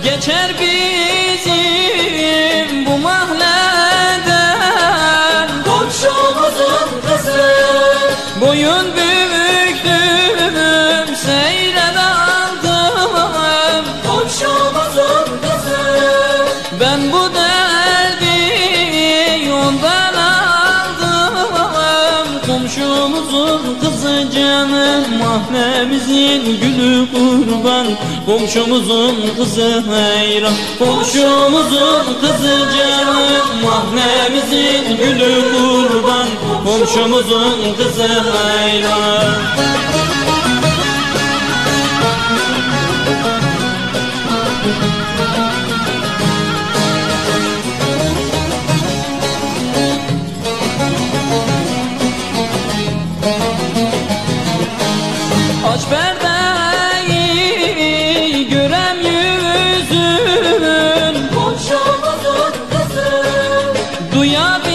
Geçer bizim bu mahleden Komşumuzun kızı. Boyun büyük. Komşumuzun kızı canım Mahnemizin gülü kurban. Komşumuzun kızı hayran Komşumuzun kızı canım Mahnemizin gülü kurban. Komşumuzun kızı hayran Aç perdeyi görem yüzün. Komşumuzun kızı. Duyabilsem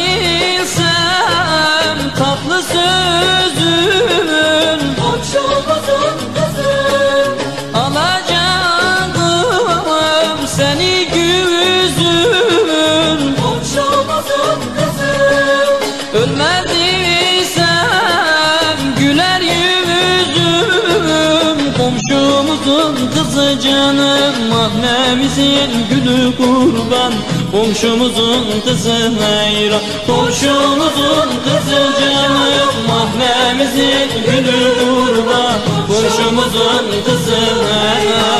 Komşumuzun kızı canım Mahnemizin gülü kurban. Komşumuzun kızı hayran Komşumuzun kızı canım. Mahnemizin gülü kurban Komşumuzun kızı hayran